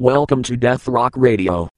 Welcome to Death Rock Radio.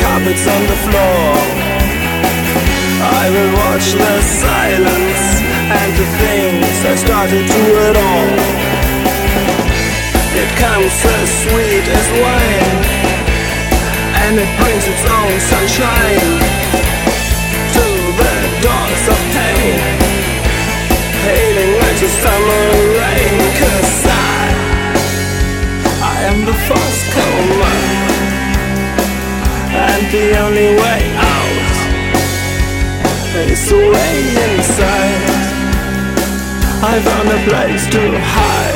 carpets on the floor. I will watch the silence and the things I started to it all. It comes as sweet as wine, and it brings its own sunshine to the dogs of pain, hailing like a summer rain. Cause I, I am the first comer and the only way out is away inside. I found a place to hide.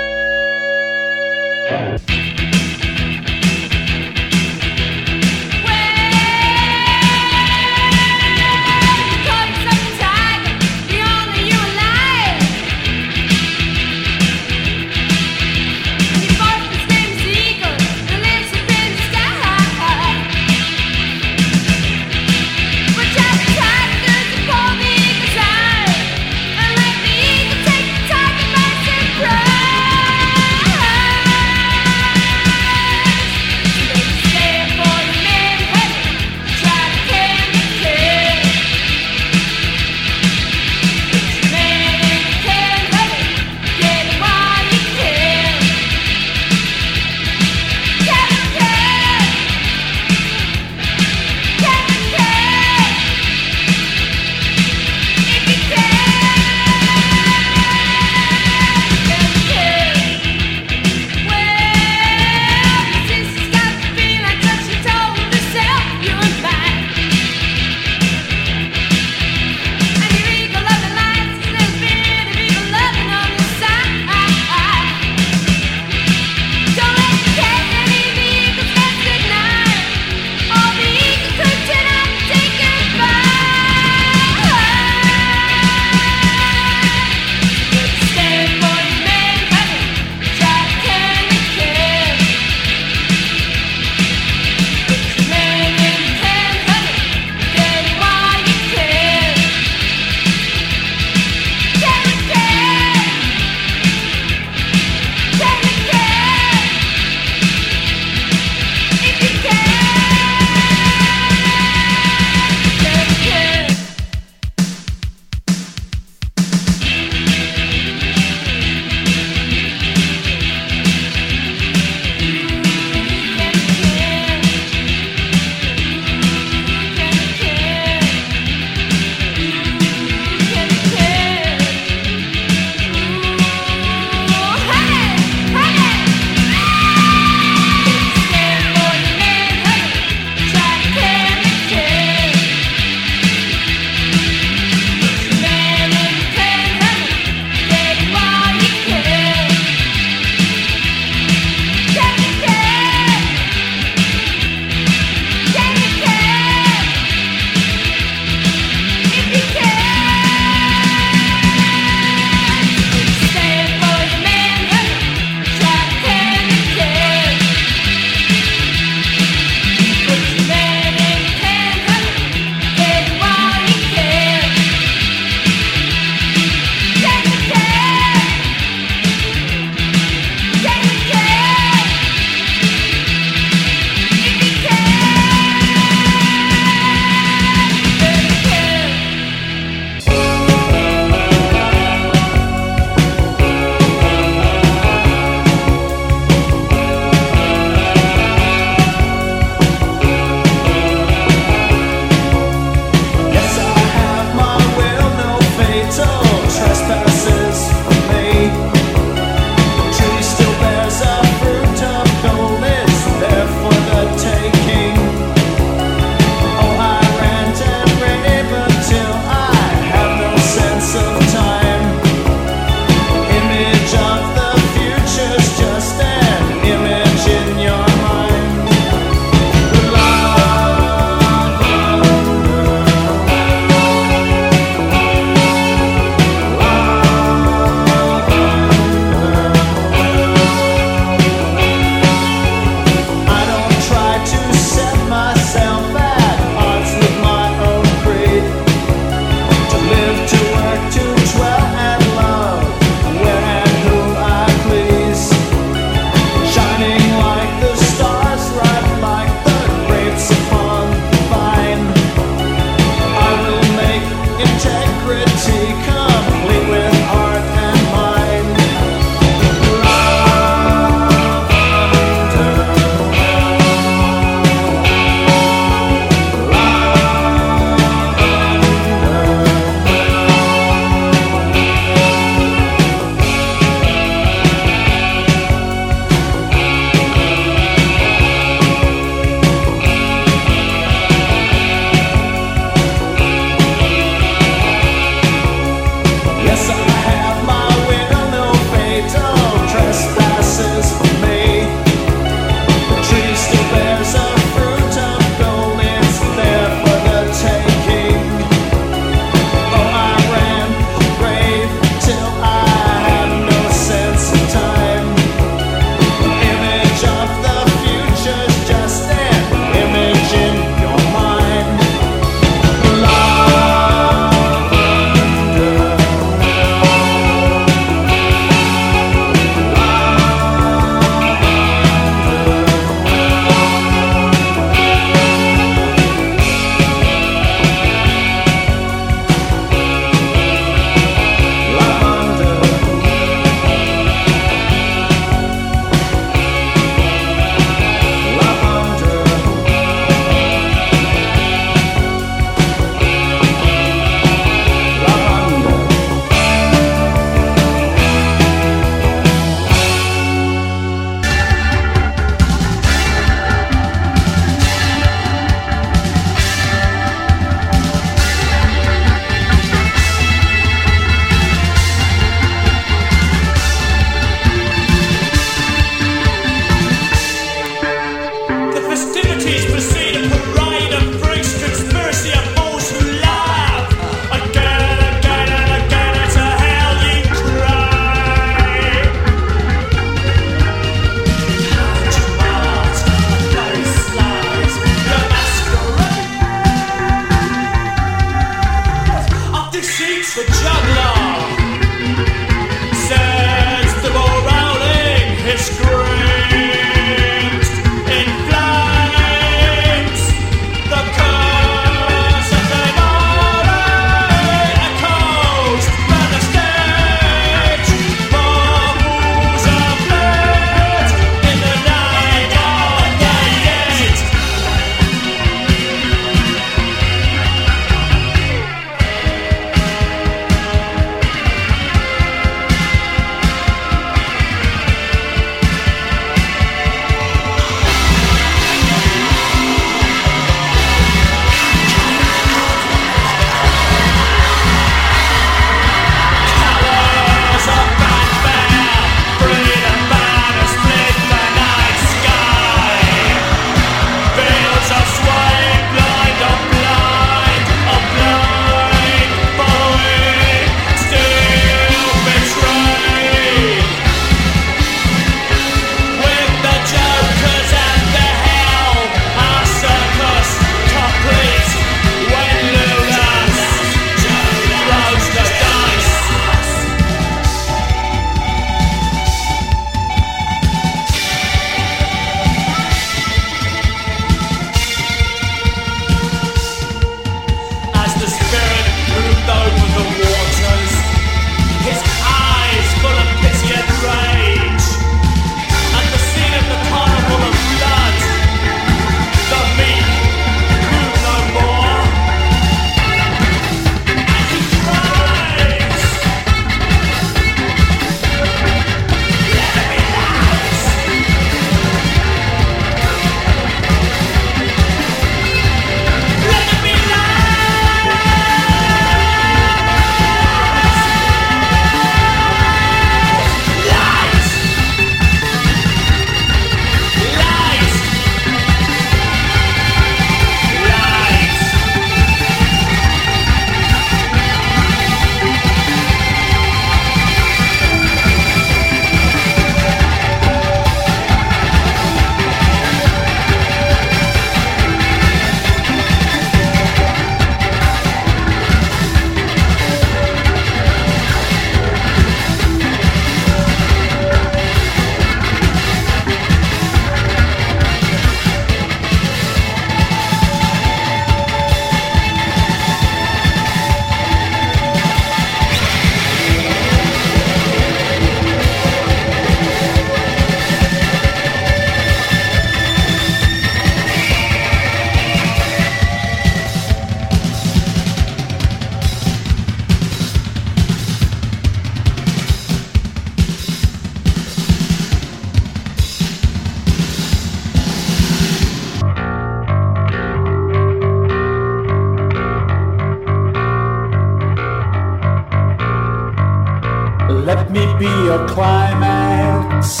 Your climax.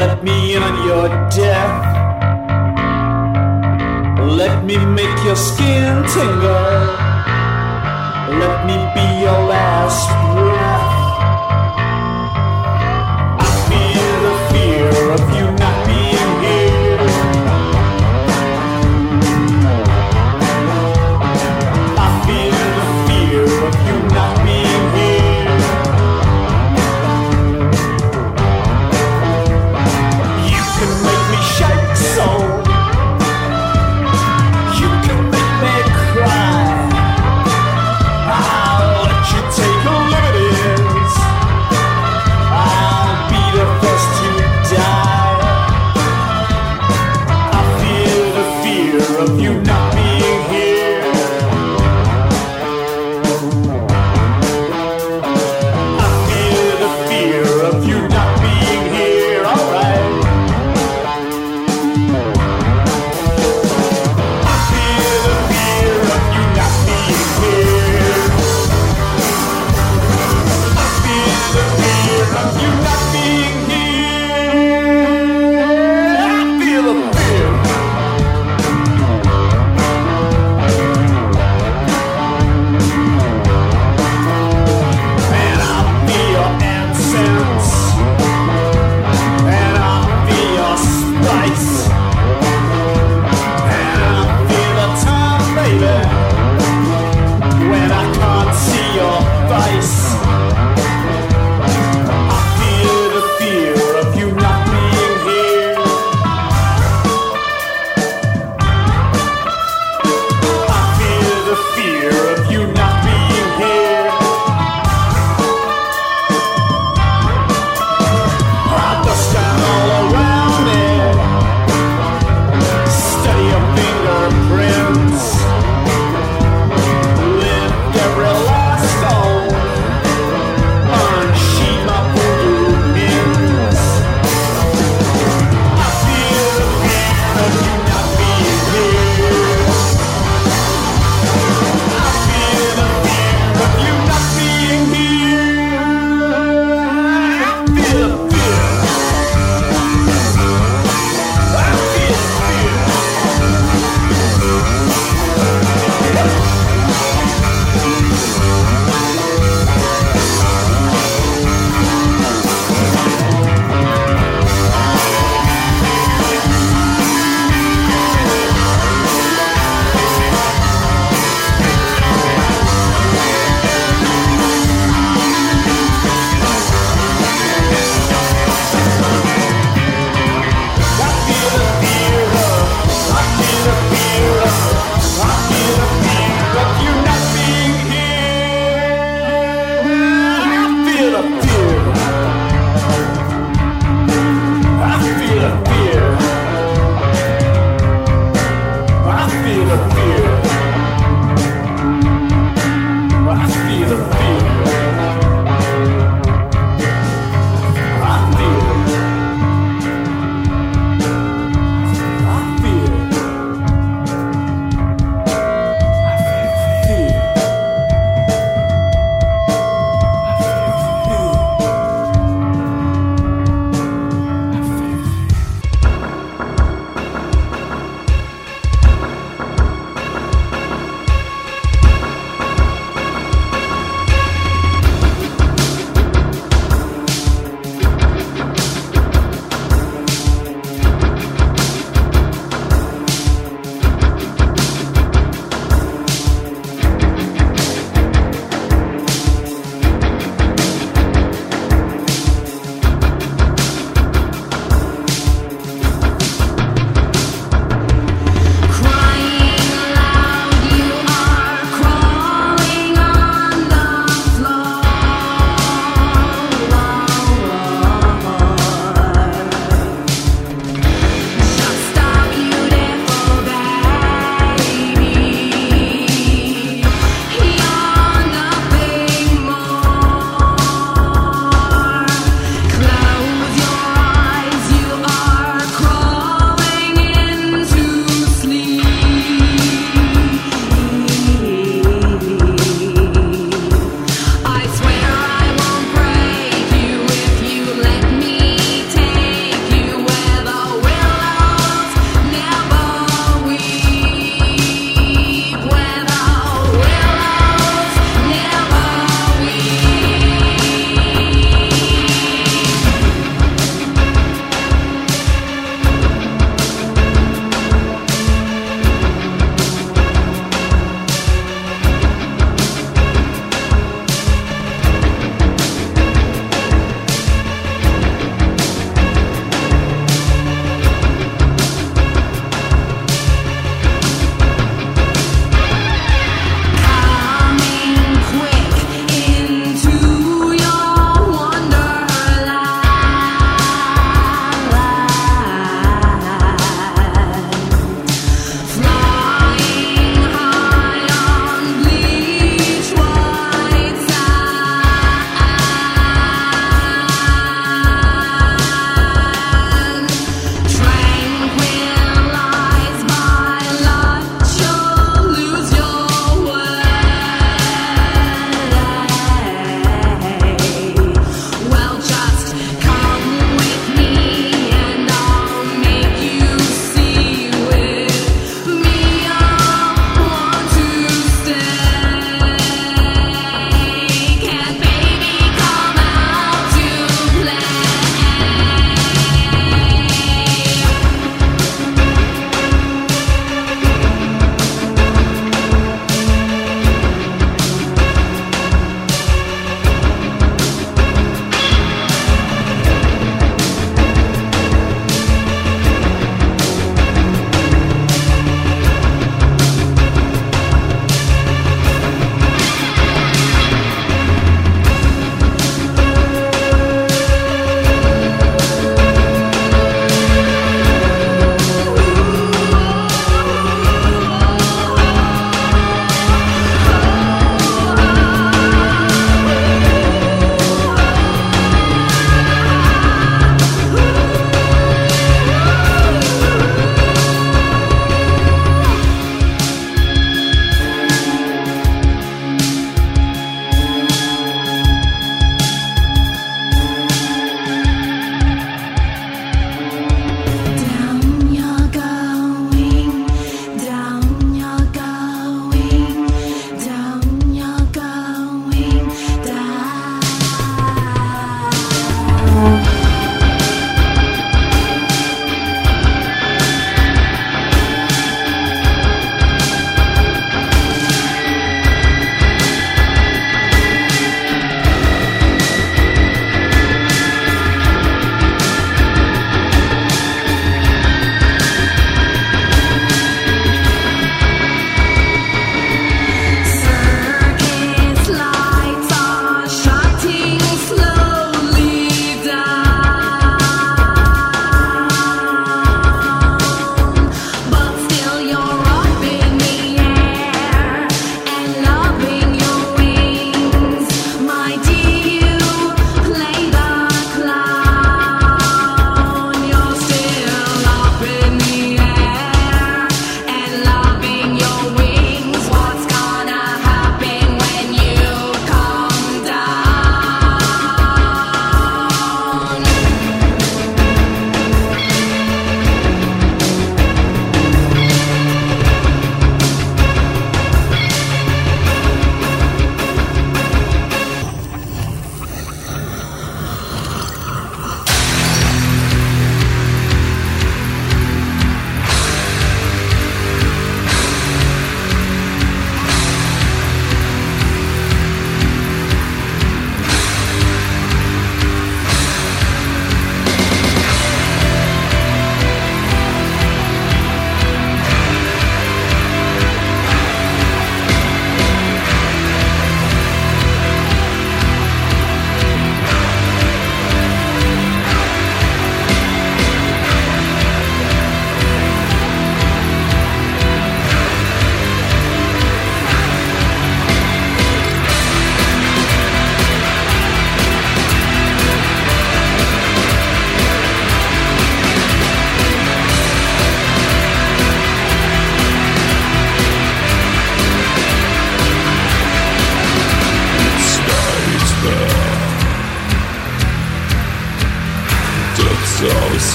Let me in on your death. Let me make your skin tingle. Let me be your last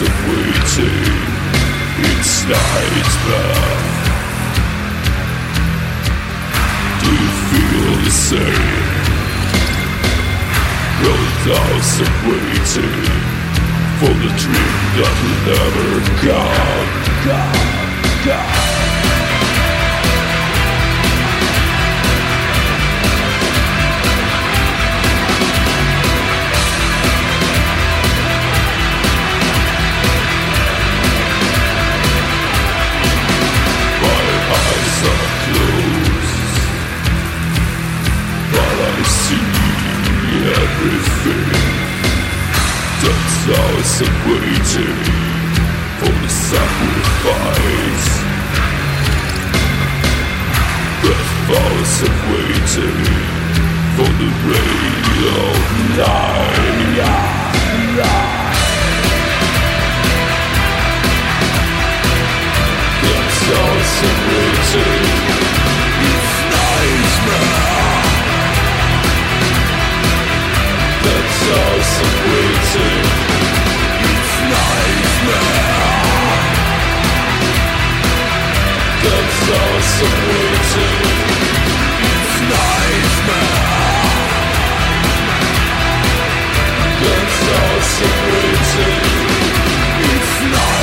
of waiting, it's nightmare. Do you feel the same? Roll hours of waiting for the dream that will never come. come, come. Hours of waiting For the sacrifice Breath hours of waiting For the of night That's hours of waiting It's nightmare That's awesome waiting It's nightmare waiting It's nightmare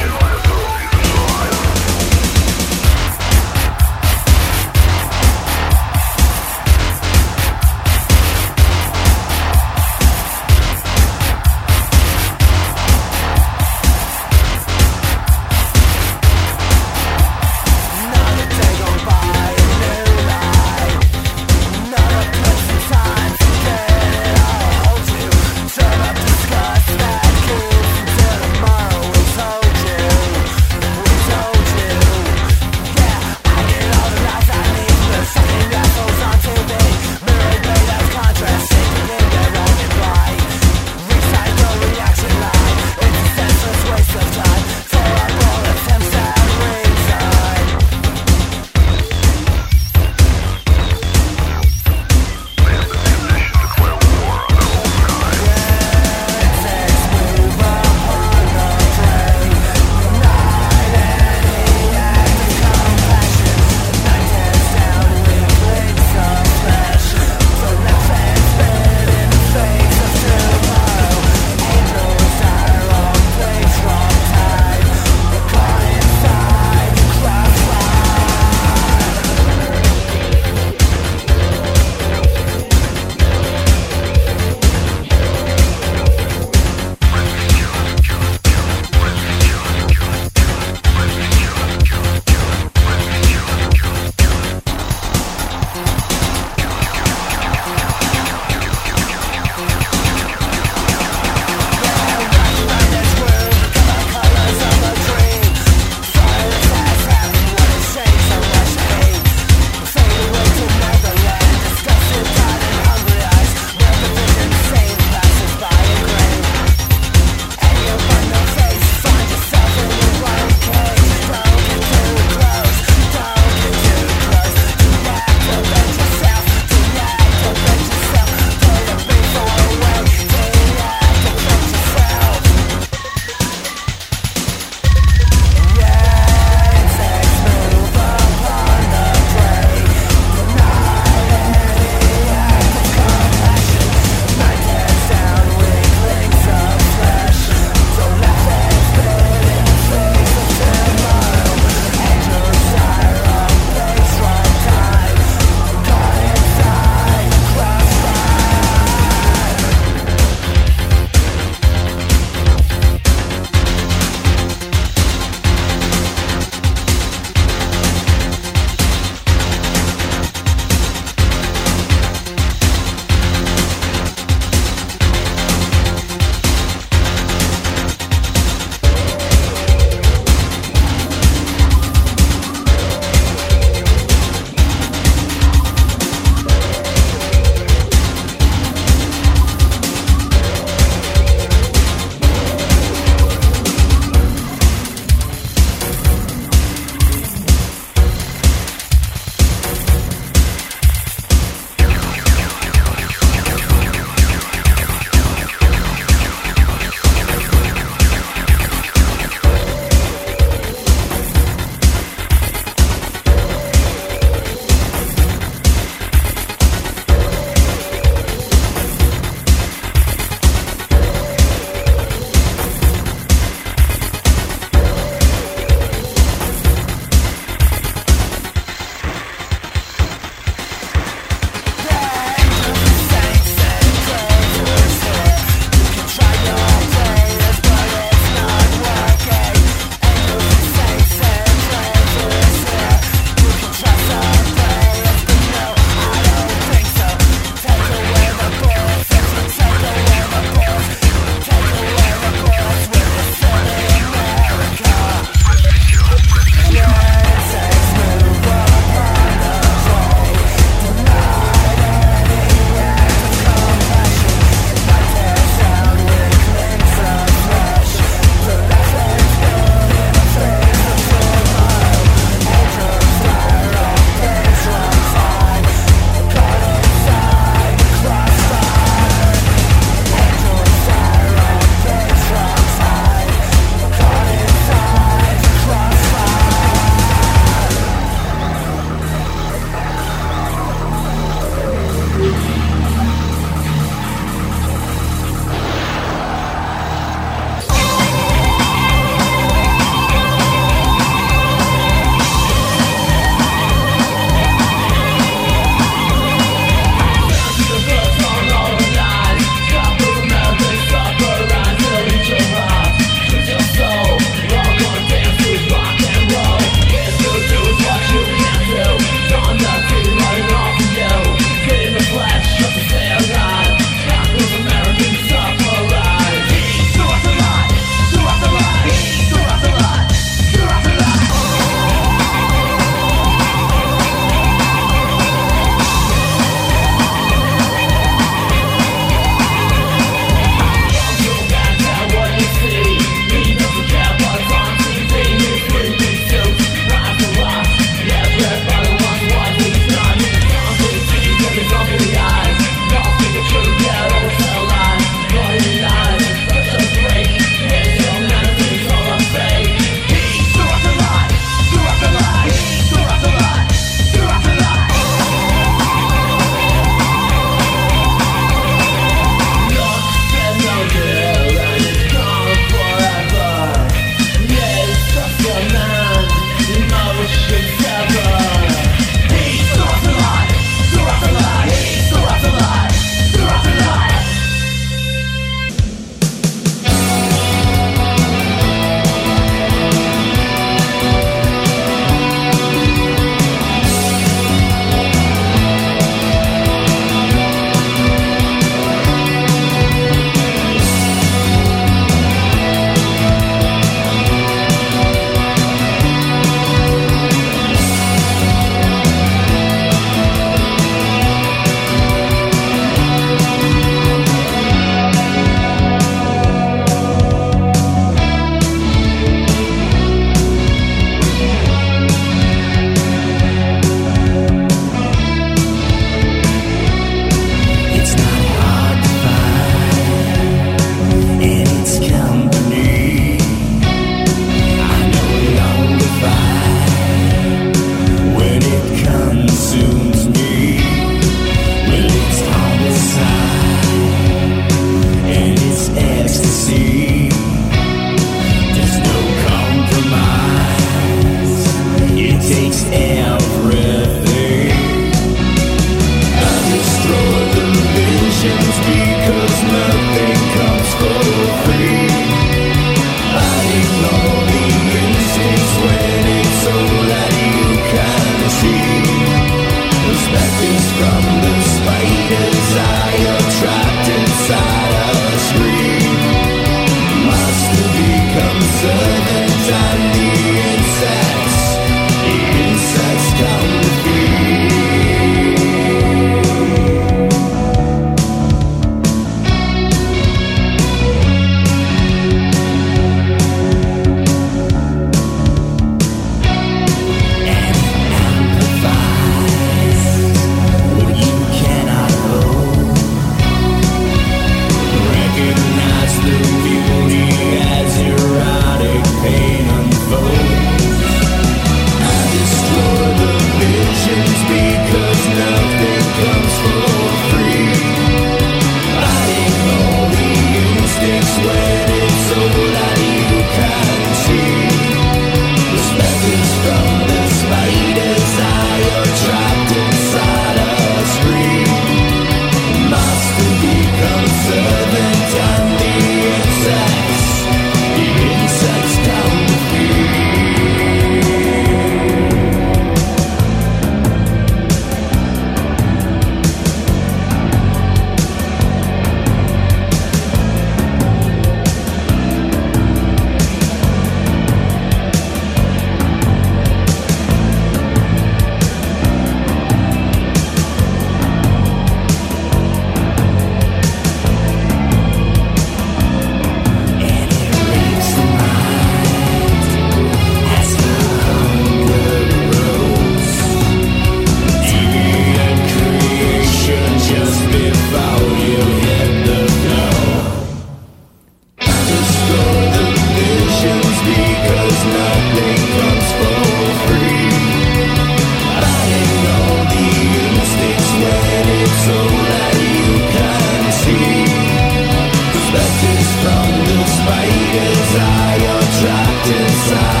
desire trapped inside.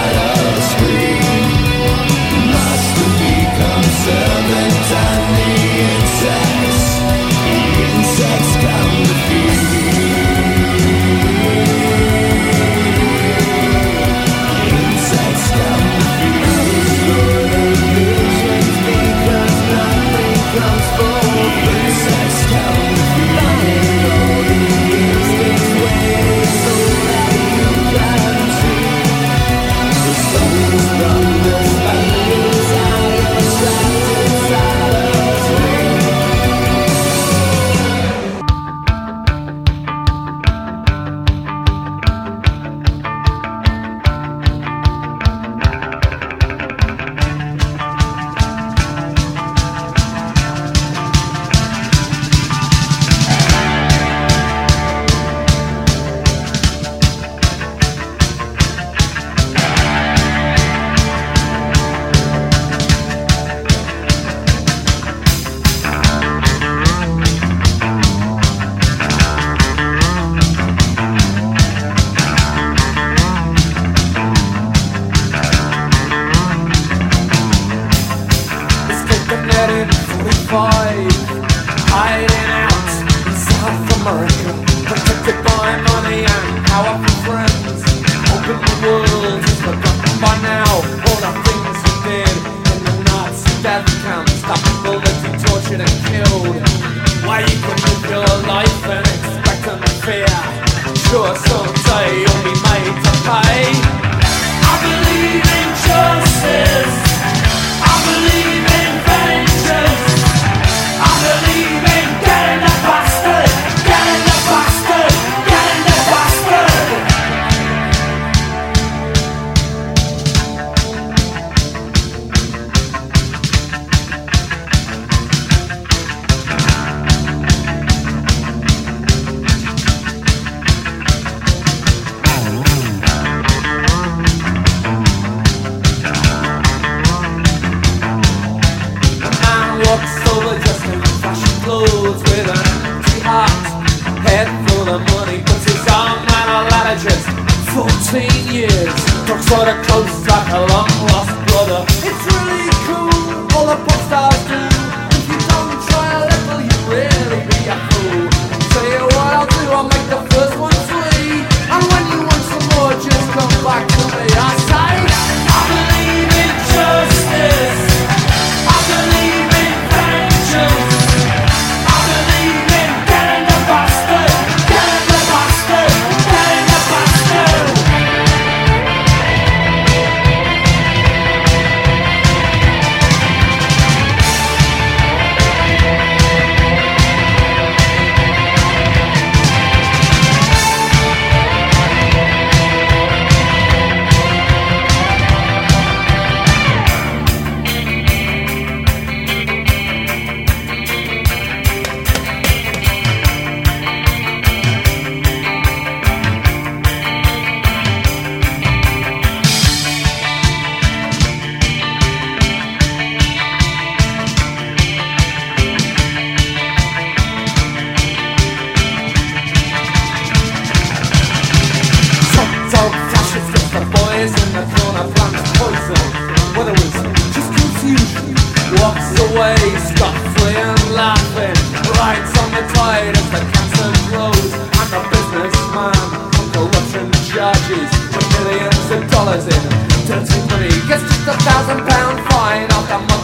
just a thousand pound fine. Off the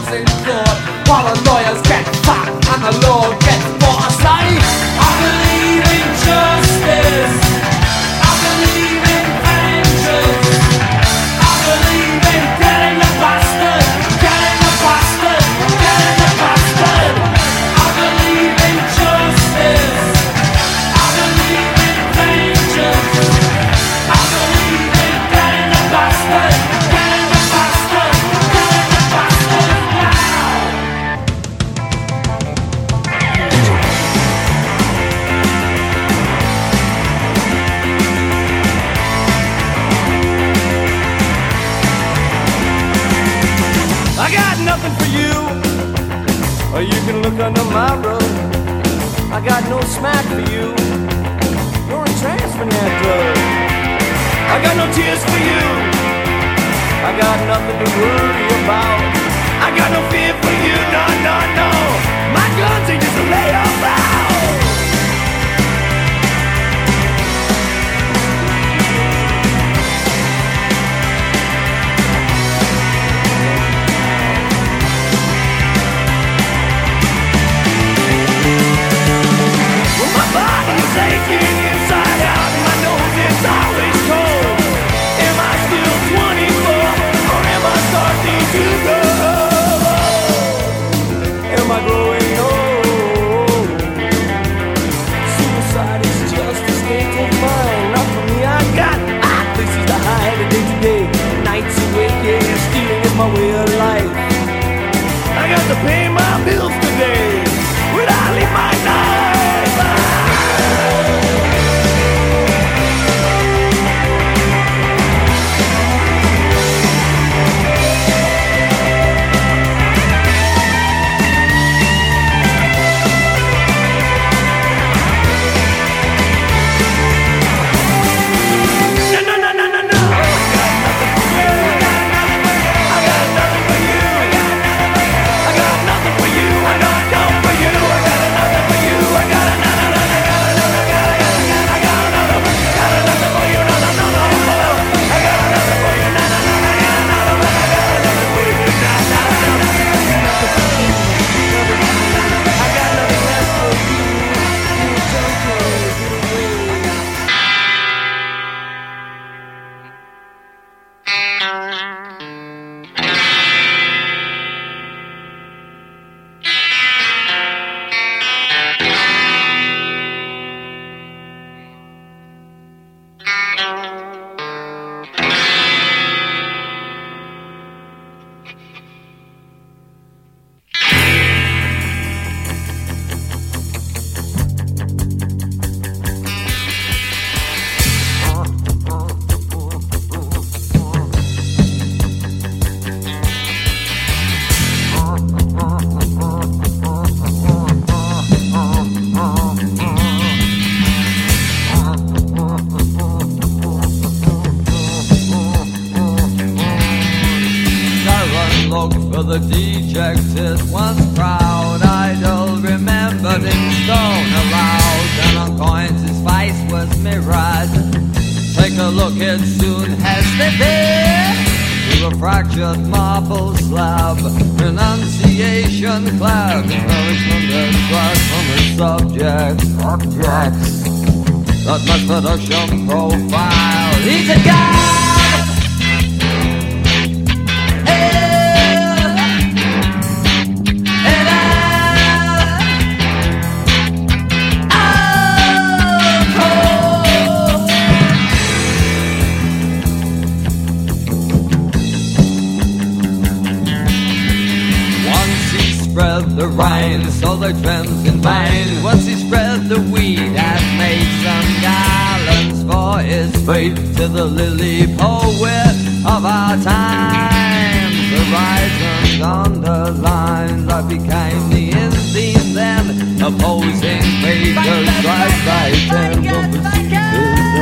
It's all their dreams vain. Once he spread the weed and made some gallons for his faith. to the lily poet of our time. Horizons underlined, I became the Indian then, opposing fate, cause right by ten,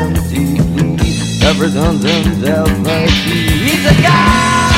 empty, everyone's endeavor. He's a god!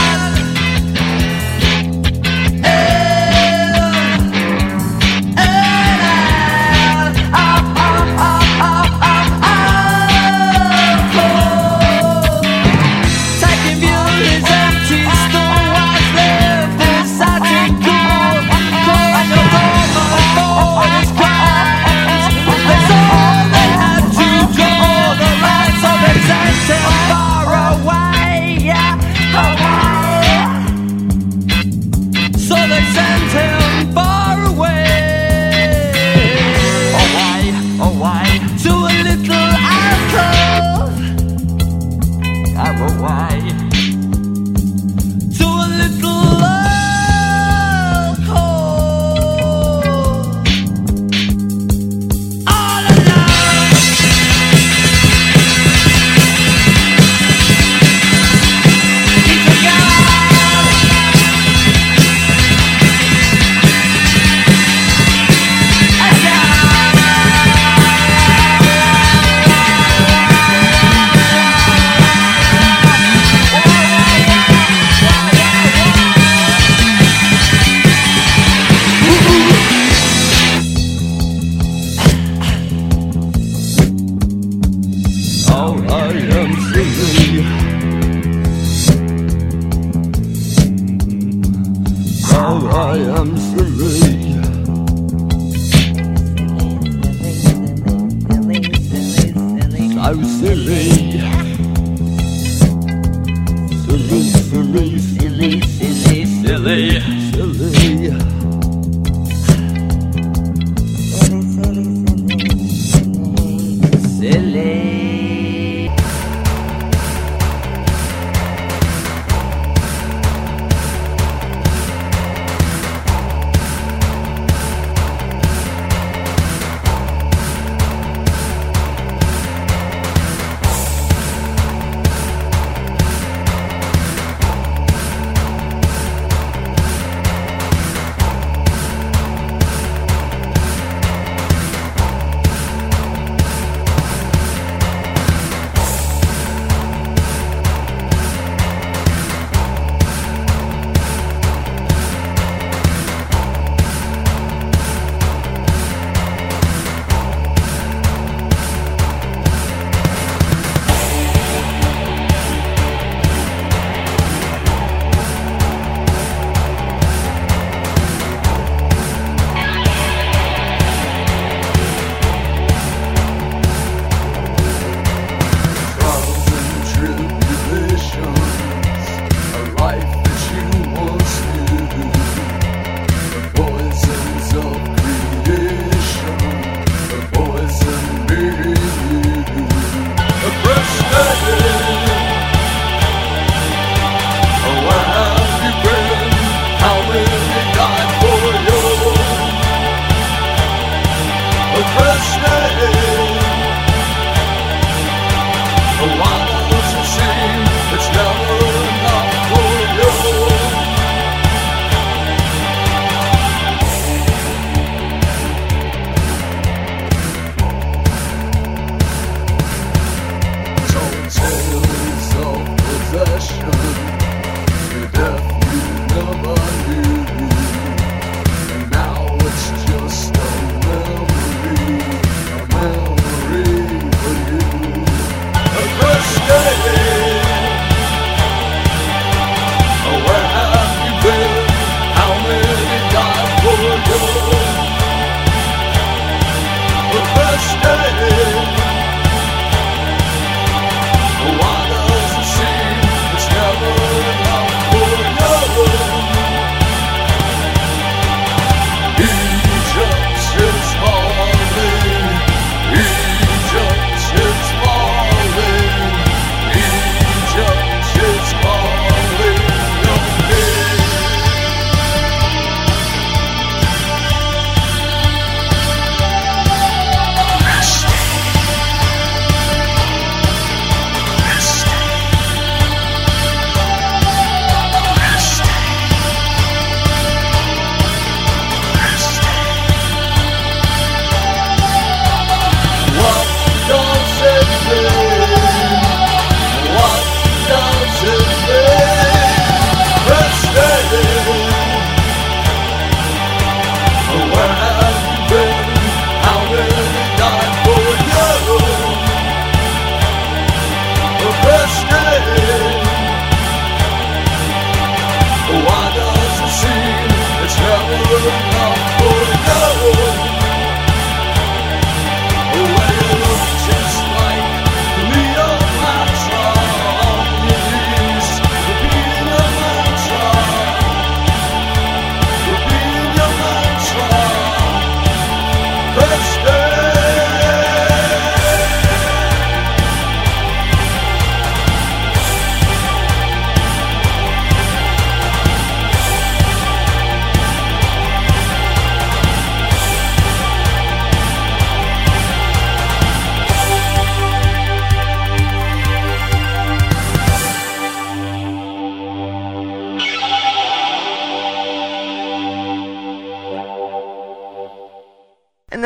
One.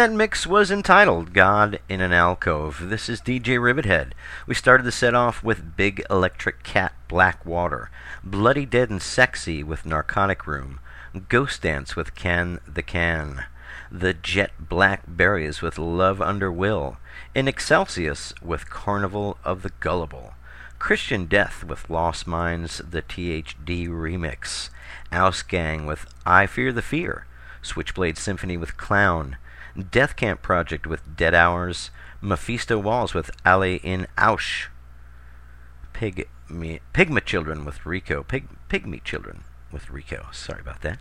That mix was entitled God in an Alcove. This is DJ Rivithead. We started the set off with Big Electric Cat Black Water, Bloody Dead and Sexy with Narcotic Room, Ghost Dance with Can the Can, The Jet Black Berries with Love Under Will, In Excelsis with Carnival of the Gullible, Christian Death with Lost Minds, the THD remix, Ausgang with I Fear the Fear, Switchblade Symphony with Clown, Death Camp Project with Dead Hours, Mephisto Walz with Ale in Ausch, Pig me, Pygmy Children with Rico, Pig, Pygmy Children with Rico. Sorry about that.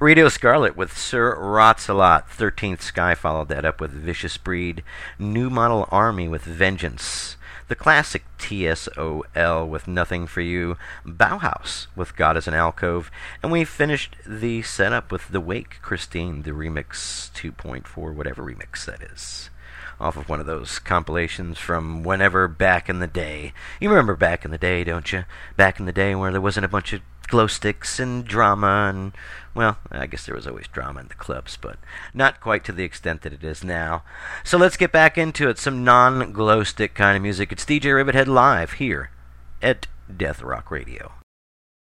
Radio Scarlet with Sir Rotsalot. 13th Sky followed that up with Vicious Breed. New Model Army with Vengeance. The classic TSOL with Nothing for You. Bauhaus with God is an Alcove. And we finished the setup with The Wake Christine, the remix 2.4, whatever remix that is off of one of those compilations from whenever back in the day. You remember back in the day, don't you? Back in the day where there wasn't a bunch of glow sticks and drama and well, I guess there was always drama in the clubs, but not quite to the extent that it is now. So let's get back into it. Some non glow stick kind of music. It's DJ Rivithead live here at Death Rock Radio.